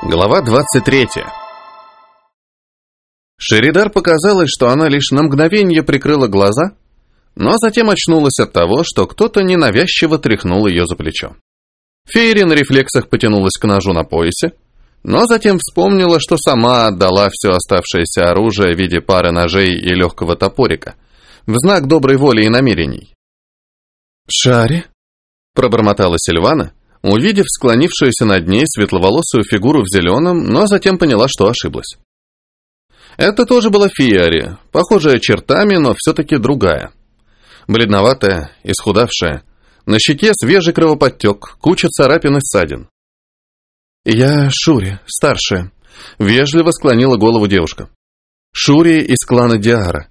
Глава 23. Шеридар показалось, что она лишь на мгновение прикрыла глаза, но затем очнулась от того, что кто-то ненавязчиво тряхнул ее за плечо. Фейри на рефлексах потянулась к ножу на поясе, но затем вспомнила, что сама отдала все оставшееся оружие в виде пары ножей и легкого топорика, в знак доброй воли и намерений. «Шари?» – пробормотала Сильвана, увидев склонившуюся над ней светловолосую фигуру в зеленом, но затем поняла, что ошиблась. Это тоже была Фиари, похожая чертами, но все-таки другая. Бледноватая, исхудавшая, на щеке свежий кровоподтек, куча царапин и ссадин. «Я Шури, старшая», — вежливо склонила голову девушка. «Шури из клана Диара.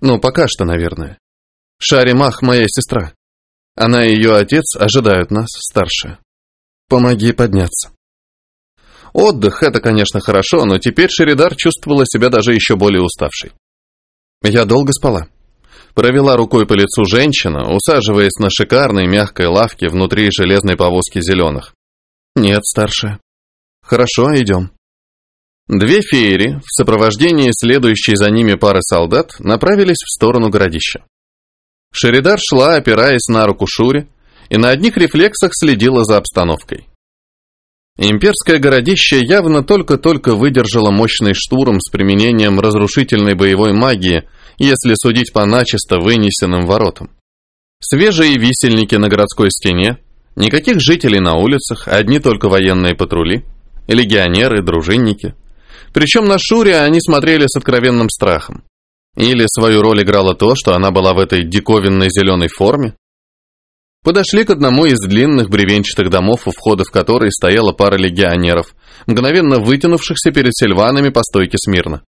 Ну, пока что, наверное. Шари Мах, моя сестра. Она и ее отец ожидают нас, старшая. Помоги подняться». Отдых — это, конечно, хорошо, но теперь Шеридар чувствовала себя даже еще более уставшей. Я долго спала. Провела рукой по лицу женщина, усаживаясь на шикарной мягкой лавке внутри железной повозки зеленых. Нет, старшая. Хорошо, идем. Две феери, в сопровождении следующей за ними пары солдат, направились в сторону городища. Шеридар шла, опираясь на руку Шури, и на одних рефлексах следила за обстановкой. Имперское городище явно только-только выдержало мощный штурм с применением разрушительной боевой магии, если судить по начисто вынесенным воротам. Свежие висельники на городской стене, никаких жителей на улицах, одни только военные патрули, легионеры, дружинники. Причем на Шуре они смотрели с откровенным страхом. Или свою роль играло то, что она была в этой диковинной зеленой форме, Подошли к одному из длинных бревенчатых домов, у входа в который стояла пара легионеров, мгновенно вытянувшихся перед сельванами по стойке смирно.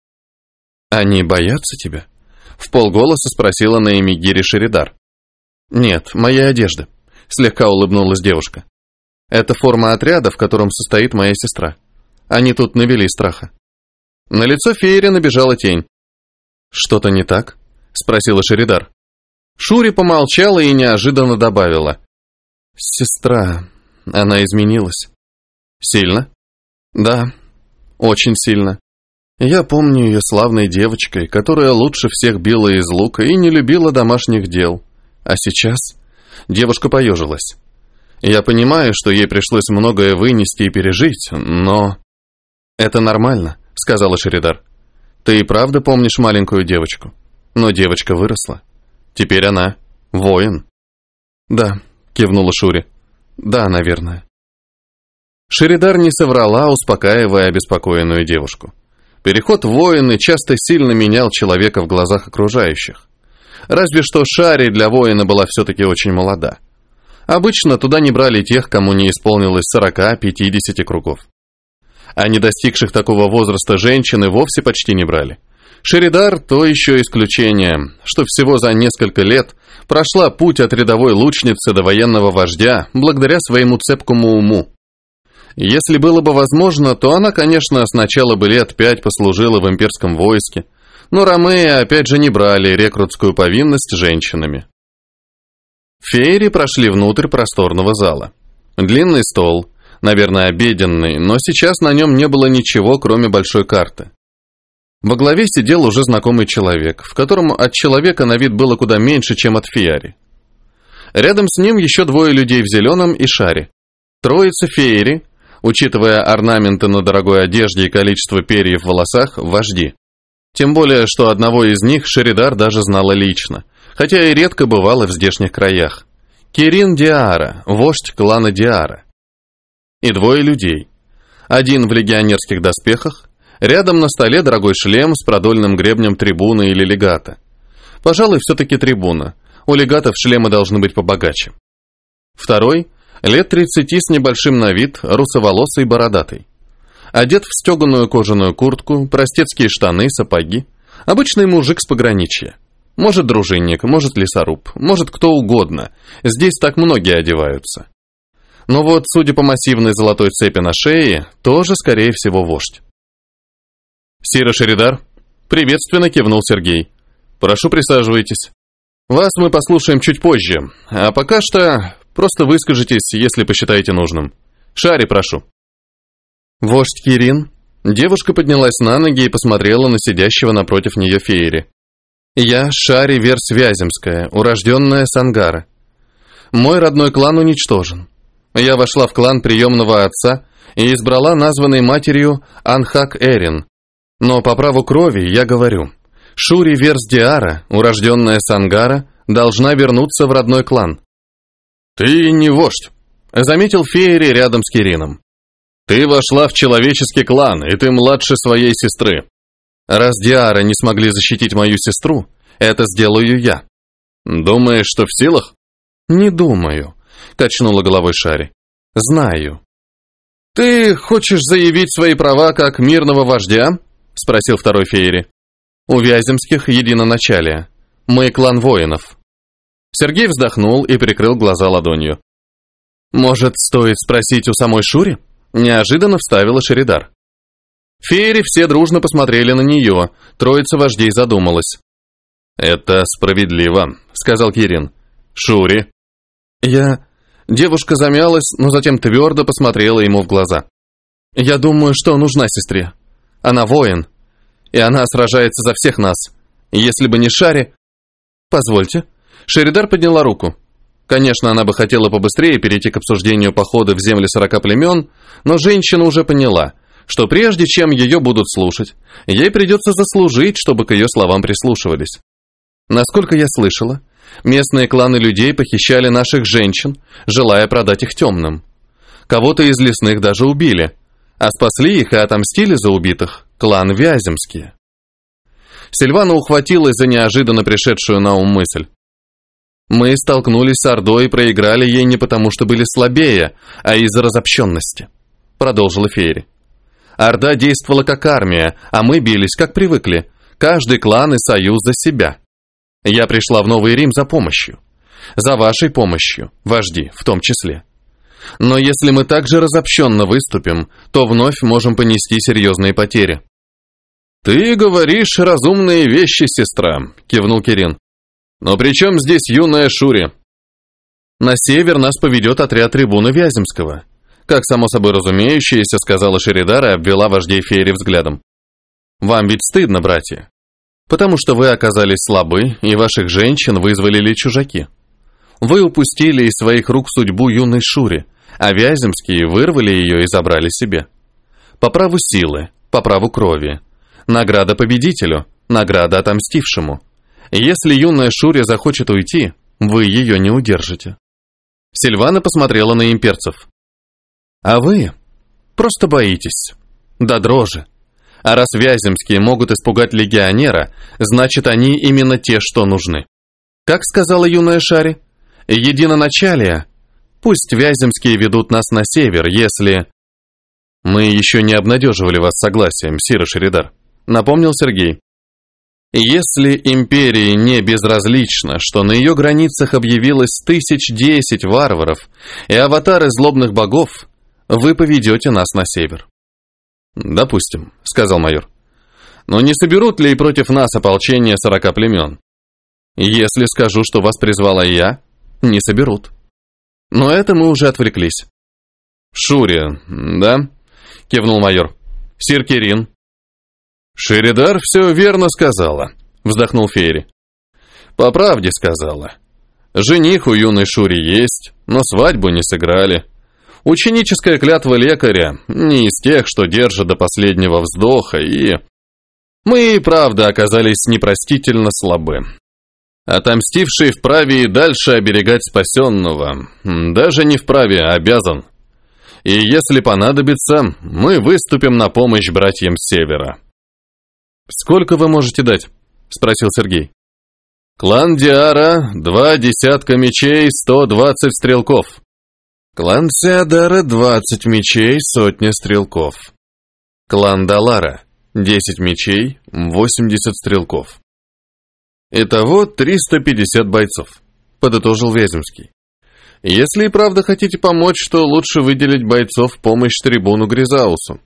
«Они боятся тебя?» — в полголоса спросила Наэми Гири Шеридар. «Нет, моя одежда», — слегка улыбнулась девушка. «Это форма отряда, в котором состоит моя сестра. Они тут навели страха». На лицо Фейри набежала тень. «Что-то не так?» — спросила Шеридар. Шури помолчала и неожиданно добавила. «Сестра, она изменилась». «Сильно?» «Да, очень сильно. Я помню ее славной девочкой, которая лучше всех била из лука и не любила домашних дел. А сейчас...» Девушка поежилась. «Я понимаю, что ей пришлось многое вынести и пережить, но...» «Это нормально», — сказала Шеридар. «Ты и правда помнишь маленькую девочку? Но девочка выросла». Теперь она воин. Да, кивнула Шури. Да, наверное. Шеридар не соврала, успокаивая обеспокоенную девушку. Переход воины часто сильно менял человека в глазах окружающих. Разве что Шари для воина была все-таки очень молода. Обычно туда не брали тех, кому не исполнилось 40-50 кругов. А не достигших такого возраста женщины вовсе почти не брали. Шеридар – то еще исключение, что всего за несколько лет прошла путь от рядовой лучницы до военного вождя благодаря своему цепкому уму. Если было бы возможно, то она, конечно, сначала бы лет пять послужила в имперском войске, но Ромеи опять же не брали рекрутскую повинность женщинами. Феери прошли внутрь просторного зала. Длинный стол, наверное, обеденный, но сейчас на нем не было ничего, кроме большой карты. Во главе сидел уже знакомый человек, в котором от человека на вид было куда меньше, чем от Фиари. Рядом с ним еще двое людей в зеленом и шаре. Троица Феери, учитывая орнаменты на дорогой одежде и количество перьев в волосах, вожди. Тем более, что одного из них Шеридар даже знала лично, хотя и редко бывала в здешних краях. Кирин Диара, вождь клана Диара. И двое людей. Один в легионерских доспехах, Рядом на столе дорогой шлем с продольным гребнем трибуны или легата. Пожалуй, все-таки трибуна. У легатов шлемы должны быть побогаче. Второй – лет 30 с небольшим на вид, русоволосый бородатый. Одет в стеганую кожаную куртку, простецкие штаны, сапоги. Обычный мужик с пограничья. Может, дружинник, может, лесоруб, может, кто угодно. Здесь так многие одеваются. Но вот, судя по массивной золотой цепи на шее, тоже, скорее всего, вождь. «Сира Шеридар?» Приветственно кивнул Сергей. «Прошу, присаживайтесь. Вас мы послушаем чуть позже, а пока что просто выскажитесь, если посчитаете нужным. Шари, прошу». Вождь Кирин. Девушка поднялась на ноги и посмотрела на сидящего напротив нее Фейри. Я Шари Верс Вяземская, урожденная Сангара. Мой родной клан уничтожен. Я вошла в клан приемного отца и избрала названной матерью Анхак Эрин. Но по праву крови я говорю, Шури Верс Диара, урожденная Сангара, должна вернуться в родной клан. «Ты не вождь», — заметил Феери рядом с Кирином. «Ты вошла в человеческий клан, и ты младше своей сестры. Раз Диара не смогли защитить мою сестру, это сделаю я. Думаешь, что в силах?» «Не думаю», — качнула головой Шари. «Знаю». «Ты хочешь заявить свои права как мирного вождя?» — спросил второй Феери. «У Вяземских единоначалие. Мы клан воинов». Сергей вздохнул и прикрыл глаза ладонью. «Может, стоит спросить у самой Шури?» Неожиданно вставила Шеридар. Феери все дружно посмотрели на нее, троица вождей задумалась. «Это справедливо», — сказал Кирин. «Шури». «Я...» Девушка замялась, но затем твердо посмотрела ему в глаза. «Я думаю, что нужна сестре. Она воин, и она сражается за всех нас. Если бы не Шари...» «Позвольте». Шеридар подняла руку. Конечно, она бы хотела побыстрее перейти к обсуждению похода в земли сорока племен, но женщина уже поняла, что прежде чем ее будут слушать, ей придется заслужить, чтобы к ее словам прислушивались. Насколько я слышала, местные кланы людей похищали наших женщин, желая продать их темным. Кого-то из лесных даже убили, а спасли их и отомстили за убитых клан Вяземские. Сильвана ухватилась за неожиданно пришедшую на ум мысль. Мы столкнулись с Ордой и проиграли ей не потому, что были слабее, а из-за разобщенности», — продолжила Фейри. «Орда действовала как армия, а мы бились, как привыкли, каждый клан и союз за себя. Я пришла в Новый Рим за помощью. За вашей помощью, вожди, в том числе. Но если мы также разобщенно выступим, то вновь можем понести серьезные потери». «Ты говоришь разумные вещи, сестра», — кивнул Кирин. Но при чем здесь юная Шури? На север нас поведет отряд трибуна Вяземского. Как само собой разумеющееся, сказала Шеридар и обвела вождей Фейри взглядом. Вам ведь стыдно, братья. Потому что вы оказались слабы, и ваших женщин вызволили чужаки. Вы упустили из своих рук судьбу юной Шури, а Вяземские вырвали ее и забрали себе. По праву силы, по праву крови. Награда победителю, награда отомстившему. Если юная Шури захочет уйти, вы ее не удержите. Сильвана посмотрела на имперцев. А вы просто боитесь. Да дрожи. А раз Вяземские могут испугать легионера, значит, они именно те, что нужны. Как сказала юная Шари, единоначалие. Пусть Вяземские ведут нас на север, если... Мы еще не обнадеживали вас согласием, Сира Шеридар, напомнил Сергей. Если империи не безразлично, что на ее границах объявилось тысяч десять варваров и аватары злобных богов, вы поведете нас на север. Допустим, сказал майор. Но не соберут ли и против нас ополчение сорока племен? Если скажу, что вас призвала я, не соберут. Но это мы уже отвлеклись. Шури, да? Кивнул майор. Сир Кирин, «Шеридар все верно сказала», — вздохнул Фейри. «По правде сказала. Жених у юной Шури есть, но свадьбу не сыграли. Ученическая клятва лекаря не из тех, что держат до последнего вздоха, и... Мы правда оказались непростительно слабы. Отомстивший вправе и дальше оберегать спасенного, даже не вправе, а обязан. И если понадобится, мы выступим на помощь братьям Севера». «Сколько вы можете дать?» – спросил Сергей. «Клан Диара – два десятка мечей, сто двадцать стрелков». «Клан Сеадара – двадцать мечей, сотня стрелков». «Клан Далара – десять мечей, восемьдесят стрелков». «Итого триста пятьдесят бойцов», – подытожил Вяземский. «Если и правда хотите помочь, то лучше выделить бойцов в помощь трибуну Гризаусу.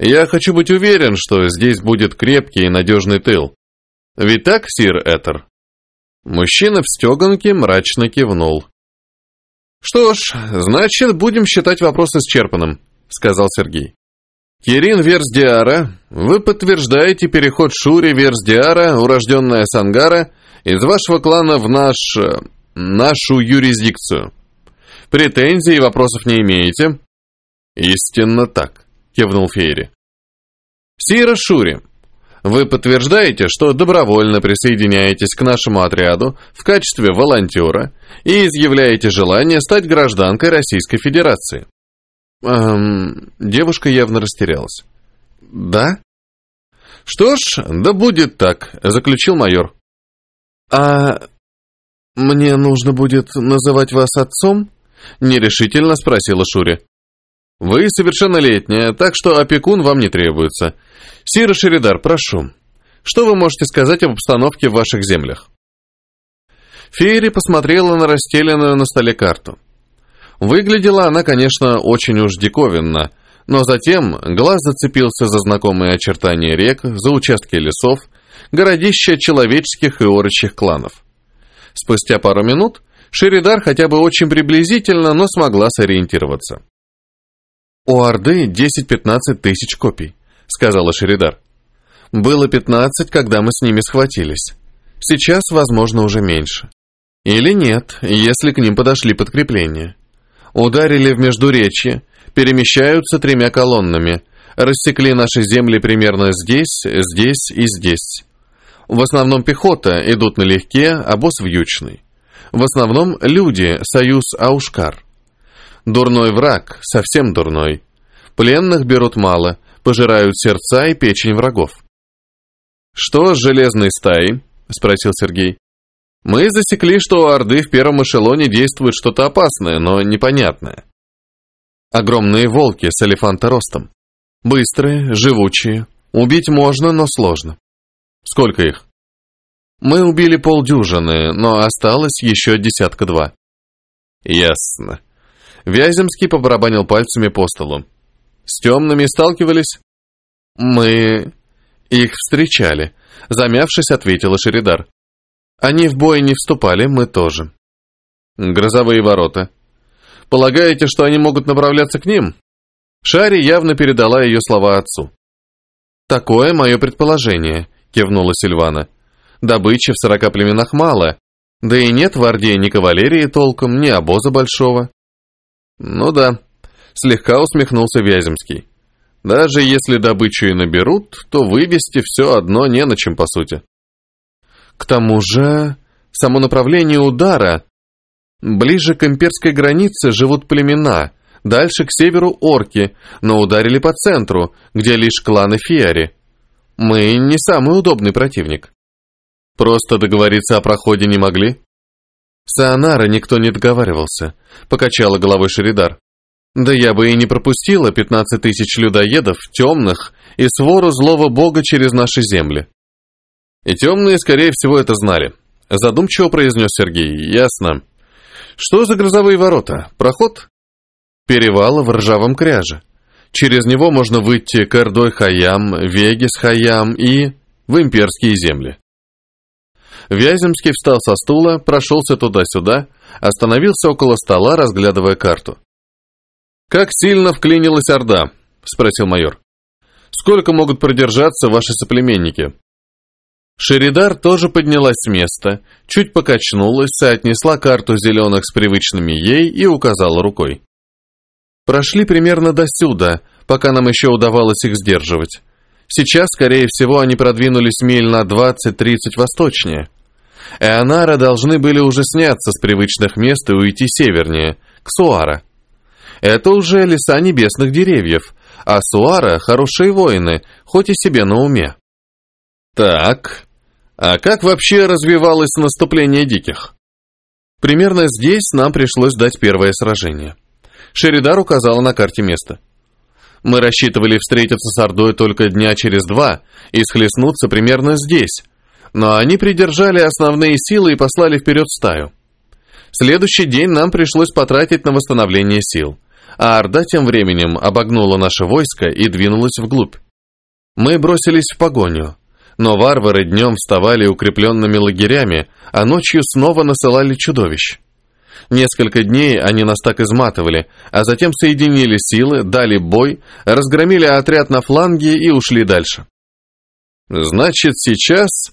Я хочу быть уверен, что здесь будет крепкий и надежный тыл. Ведь так, сир Этер?» Мужчина в стеганке мрачно кивнул. «Что ж, значит, будем считать вопрос исчерпанным», — сказал Сергей. Кирин Версдиара, вы подтверждаете переход Шури Версдиара, урожденная Сангара, из вашего клана в наш... Э, нашу юрисдикцию. Претензий и вопросов не имеете?» «Истинно так», — кивнул Фейри. «Сира Шури, вы подтверждаете, что добровольно присоединяетесь к нашему отряду в качестве волонтера и изъявляете желание стать гражданкой Российской Федерации?» Эм, девушка явно растерялась. «Да?» «Что ж, да будет так», — заключил майор. «А мне нужно будет называть вас отцом?» — нерешительно спросила Шури. «Вы совершеннолетняя, так что опекун вам не требуется. Сира Шеридар, прошу. Что вы можете сказать об обстановке в ваших землях?» Фейри посмотрела на расстеленную на столе карту. Выглядела она, конечно, очень уж диковинно, но затем глаз зацепился за знакомые очертания рек, за участки лесов, городища человеческих и орочьих кланов. Спустя пару минут Шеридар хотя бы очень приблизительно, но смогла сориентироваться. «У Орды 10-15 тысяч копий», — сказала Шеридар. «Было 15, когда мы с ними схватились. Сейчас, возможно, уже меньше. Или нет, если к ним подошли подкрепления. Ударили в Междуречье, перемещаются тремя колоннами, рассекли наши земли примерно здесь, здесь и здесь. В основном пехота, идут налегке, а босс вьючный. В основном люди, союз Аушкар. Дурной враг, совсем дурной. Пленных берут мало, пожирают сердца и печень врагов. «Что с железной стаей?» – спросил Сергей. Мы засекли, что у Орды в первом эшелоне действует что-то опасное, но непонятное. Огромные волки с элефанторостом. Быстрые, живучие. Убить можно, но сложно. Сколько их? Мы убили полдюжины, но осталось еще десятка-два. Ясно. Вяземский побарабанил пальцами по столу. С темными сталкивались? Мы их встречали. Замявшись, ответила Шеридар. Они в бой не вступали, мы тоже. Грозовые ворота. Полагаете, что они могут направляться к ним? Шари явно передала ее слова отцу. «Такое мое предположение», — кивнула Сильвана. «Добычи в сорока племенах мало, да и нет в Орде ни кавалерии толком, ни обоза большого». «Ну да», — слегка усмехнулся Вяземский. «Даже если добычу и наберут, то вывести все одно не на чем, по сути». К тому же, само направление удара. Ближе к имперской границе живут племена, дальше к северу орки, но ударили по центру, где лишь кланы Фиари. Мы не самый удобный противник. Просто договориться о проходе не могли? С Ионара никто не договаривался, покачала головой Шеридар. Да я бы и не пропустила 15 тысяч людоедов, темных и свору злого бога через наши земли. И темные, скорее всего, это знали. Задумчиво произнес Сергей. Ясно. Что за грозовые ворота? Проход? Перевал в ржавом кряже. Через него можно выйти к Эрдой-Хаям, Вегис-Хаям и в имперские земли. Вяземский встал со стула, прошелся туда-сюда, остановился около стола, разглядывая карту. «Как сильно вклинилась Орда?» – спросил майор. «Сколько могут продержаться ваши соплеменники?» Шеридар тоже поднялась с места, чуть покачнулась, соотнесла карту зеленых с привычными ей и указала рукой. Прошли примерно до сюда, пока нам еще удавалось их сдерживать. Сейчас, скорее всего, они продвинулись миль на 20-30 восточнее. Эонара должны были уже сняться с привычных мест и уйти севернее, к Суара. Это уже леса небесных деревьев, а Суара – хорошие воины, хоть и себе на уме. Так, а как вообще развивалось наступление диких? Примерно здесь нам пришлось дать первое сражение. Шеридар указала на карте место. Мы рассчитывали встретиться с Ордой только дня через два и схлестнуться примерно здесь, но они придержали основные силы и послали вперед стаю. Следующий день нам пришлось потратить на восстановление сил, а Орда тем временем обогнула наше войско и двинулась вглубь. Мы бросились в погоню, но варвары днем вставали укрепленными лагерями, а ночью снова насылали чудовищ. Несколько дней они нас так изматывали, а затем соединили силы, дали бой, разгромили отряд на фланге и ушли дальше. Значит, сейчас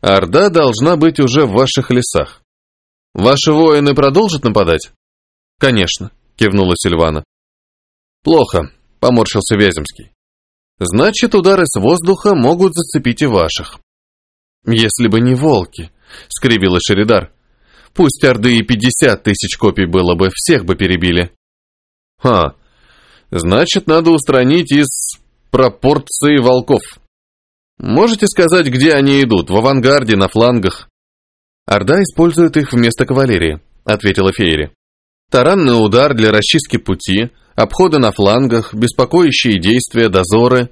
Орда должна быть уже в ваших лесах. Ваши воины продолжат нападать? Конечно, кивнула Сильвана. Плохо, поморщился Вяземский. Значит, удары с воздуха могут зацепить и ваших. Если бы не волки, скривила Шеридар. Пусть Орды и пятьдесят тысяч копий было бы, всех бы перебили. Ха, значит, надо устранить из пропорции волков. Можете сказать, где они идут? В авангарде, на флангах? Орда использует их вместо кавалерии, ответила Фейри. Таранный удар для расчистки пути, обходы на флангах, беспокоящие действия, дозоры.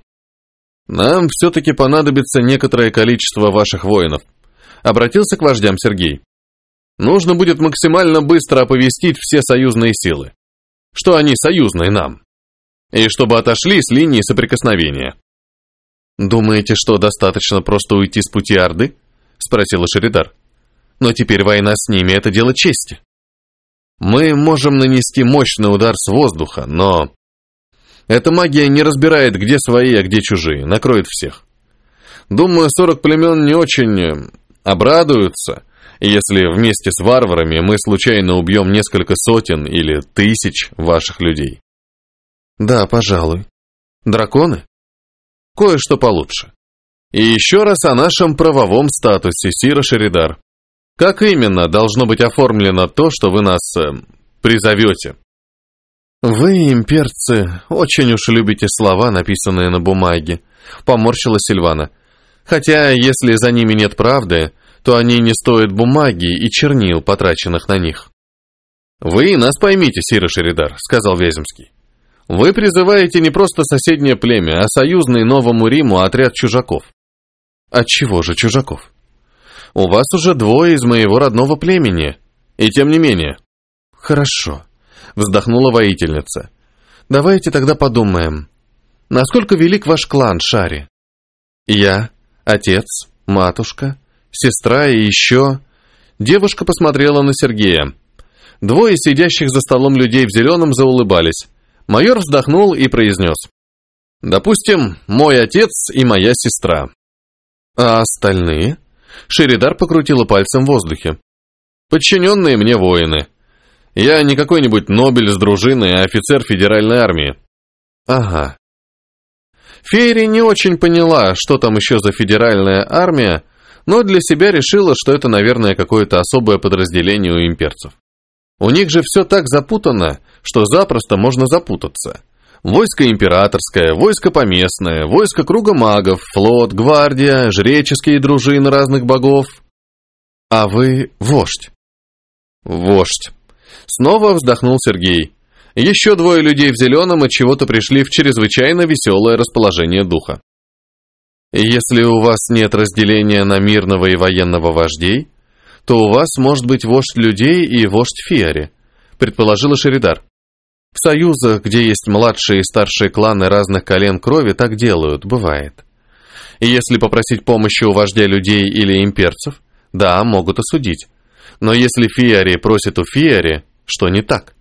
Нам все-таки понадобится некоторое количество ваших воинов. Обратился к вождям Сергей. Нужно будет максимально быстро оповестить все союзные силы, что они союзные нам, и чтобы отошли с линии соприкосновения. «Думаете, что достаточно просто уйти с пути Орды?» — спросила Шеридар. «Но теперь война с ними — это дело чести. Мы можем нанести мощный удар с воздуха, но... Эта магия не разбирает, где свои, а где чужие, накроет всех. Думаю, сорок племен не очень э, обрадуются, если вместе с варварами мы случайно убьем несколько сотен или тысяч ваших людей». «Да, пожалуй. Драконы?» кое-что получше. И еще раз о нашем правовом статусе, Сира Шеридар. Как именно должно быть оформлено то, что вы нас э, призовете? Вы, имперцы, очень уж любите слова, написанные на бумаге, поморщила Сильвана. Хотя, если за ними нет правды, то они не стоят бумаги и чернил, потраченных на них. «Вы нас поймите, Сира Шеридар», — сказал Вяземский. Вы призываете не просто соседнее племя, а союзный Новому Риму отряд чужаков. От чего же чужаков? У вас уже двое из моего родного племени, и тем не менее. Хорошо, вздохнула воительница. Давайте тогда подумаем, насколько велик ваш клан Шари? Я, отец, матушка, сестра и еще... Девушка посмотрела на Сергея. Двое сидящих за столом людей в зеленом заулыбались. Майор вздохнул и произнес. «Допустим, мой отец и моя сестра». «А остальные?» Шеридар покрутила пальцем в воздухе. «Подчиненные мне воины. Я не какой-нибудь Нобель с дружиной, а офицер федеральной армии». «Ага». Фейри не очень поняла, что там еще за федеральная армия, но для себя решила, что это, наверное, какое-то особое подразделение у имперцев. У них же все так запутано, что запросто можно запутаться. Войско императорское, войско поместное, войско круга магов, флот, гвардия, жреческие дружины разных богов. А вы вождь. Вождь. Снова вздохнул Сергей. Еще двое людей в зеленом от чего-то пришли в чрезвычайно веселое расположение духа. Если у вас нет разделения на мирного и военного вождей, то у вас может быть вождь людей и вождь Фиари, предположила Шеридар. В союзах, где есть младшие и старшие кланы разных колен крови, так делают, бывает. И если попросить помощи у вождя людей или имперцев, да, могут осудить. Но если Фиари просит у Фиари, что не так?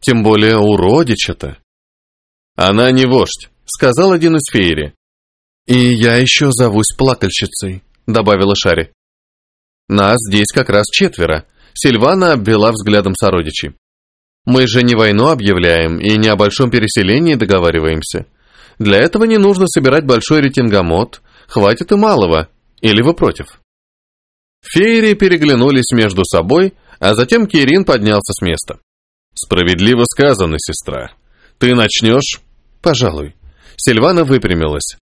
Тем более у родича-то. Она не вождь, сказал один из Фиари. И я еще зовусь плакальщицей, добавила Шари. Нас здесь как раз четверо. Сильвана обвела взглядом сородичей. Мы же не войну объявляем и не о большом переселении договариваемся. Для этого не нужно собирать большой ретингомот, хватит и малого. Или вы против? Феери переглянулись между собой, а затем Кирин поднялся с места. «Справедливо сказано, сестра. Ты начнешь?» «Пожалуй». Сильвана выпрямилась.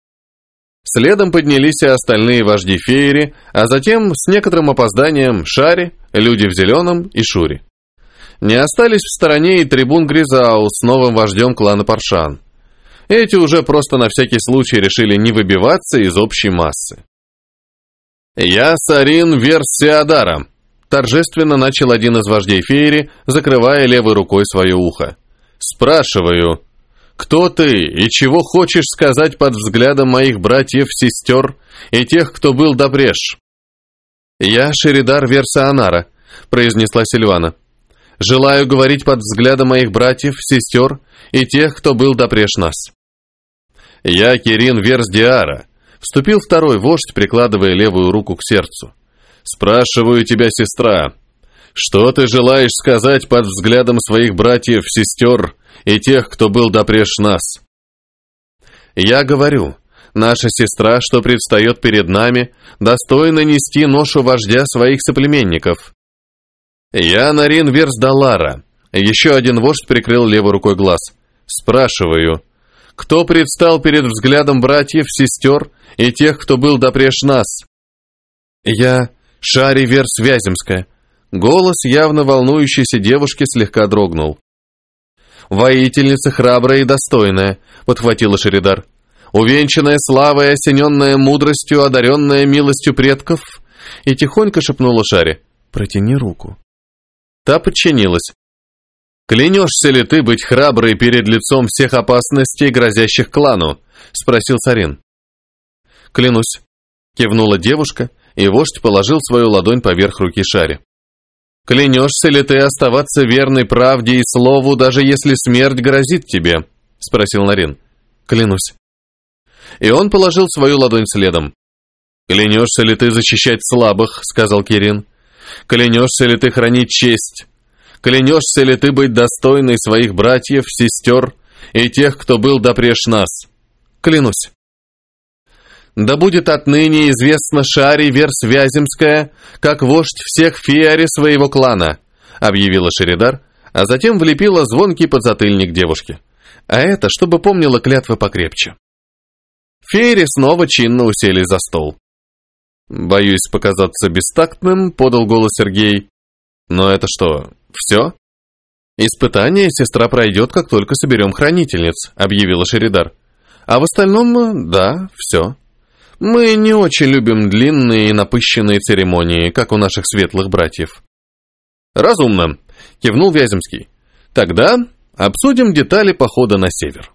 Следом поднялись и остальные вожди феери, а затем, с некоторым опозданием, Шари, люди в зеленом и Шури. Не остались в стороне и трибун Гризау с новым вождем клана Паршан. Эти уже просто на всякий случай решили не выбиваться из общей массы. «Я Сарин Версиадара», – торжественно начал один из вождей феери, закрывая левой рукой свое ухо. «Спрашиваю, кто ты и чего хочешь сказать под взглядом моих братьев-сестер и тех, кто был допреж?» «Я Шеридар Версаанара», — произнесла Сильвана. Желаю говорить под взглядом моих братьев, сестер и тех, кто был допреж нас. Я Кирин Версдиара, вступил второй вождь, прикладывая левую руку к сердцу. Спрашиваю тебя, сестра, что ты желаешь сказать под взглядом своих братьев, сестер и тех, кто был допреж нас? Я говорю, наша сестра, что предстает перед нами, достойна нести ношу вождя своих соплеменников. Я Нарин Версдалара. Еще один вождь прикрыл левой рукой глаз. Спрашиваю, кто предстал перед взглядом братьев, сестер и тех, кто был допреж нас? Я Шари Верс Вяземская. Голос явно волнующейся девушки слегка дрогнул. «Воительница храбрая и достойная», — подхватила Шеридар. «Увенчанная славой, осененная мудростью, одаренная милостью предков», и тихонько шепнула Шаре. «Протяни руку». Та подчинилась. «Клянешься ли ты быть храброй перед лицом всех опасностей, грозящих клану?» — спросил Царин. «Клянусь», — кивнула девушка, и вождь положил свою ладонь поверх руки Шаре. «Клянешься ли ты оставаться верной правде и слову, даже если смерть грозит тебе?» — спросил Нарин. «Клянусь». И он положил свою ладонь следом. «Клянешься ли ты защищать слабых?» — сказал Кирин. «Клянешься ли ты хранить честь? Клянешься ли ты быть достойной своих братьев, сестер и тех, кто был допреж нас?» «Клянусь». Да будет отныне известно Шари Версвяземская, как вождь всех фиари своего клана, объявила Шеридар, а затем влепила звонкий подзатыльник девушке. А это, чтобы помнила клятвы покрепче. Феери снова чинно усели за стол. «Боюсь показаться бестактным», — подал голос Сергей. «Но это что, все?» «Испытание сестра пройдет, как только соберем хранительниц», — объявила Шеридар. «А в остальном, да, все». Мы не очень любим длинные и напыщенные церемонии, как у наших светлых братьев. Разумно, кивнул Вяземский. Тогда обсудим детали похода на север.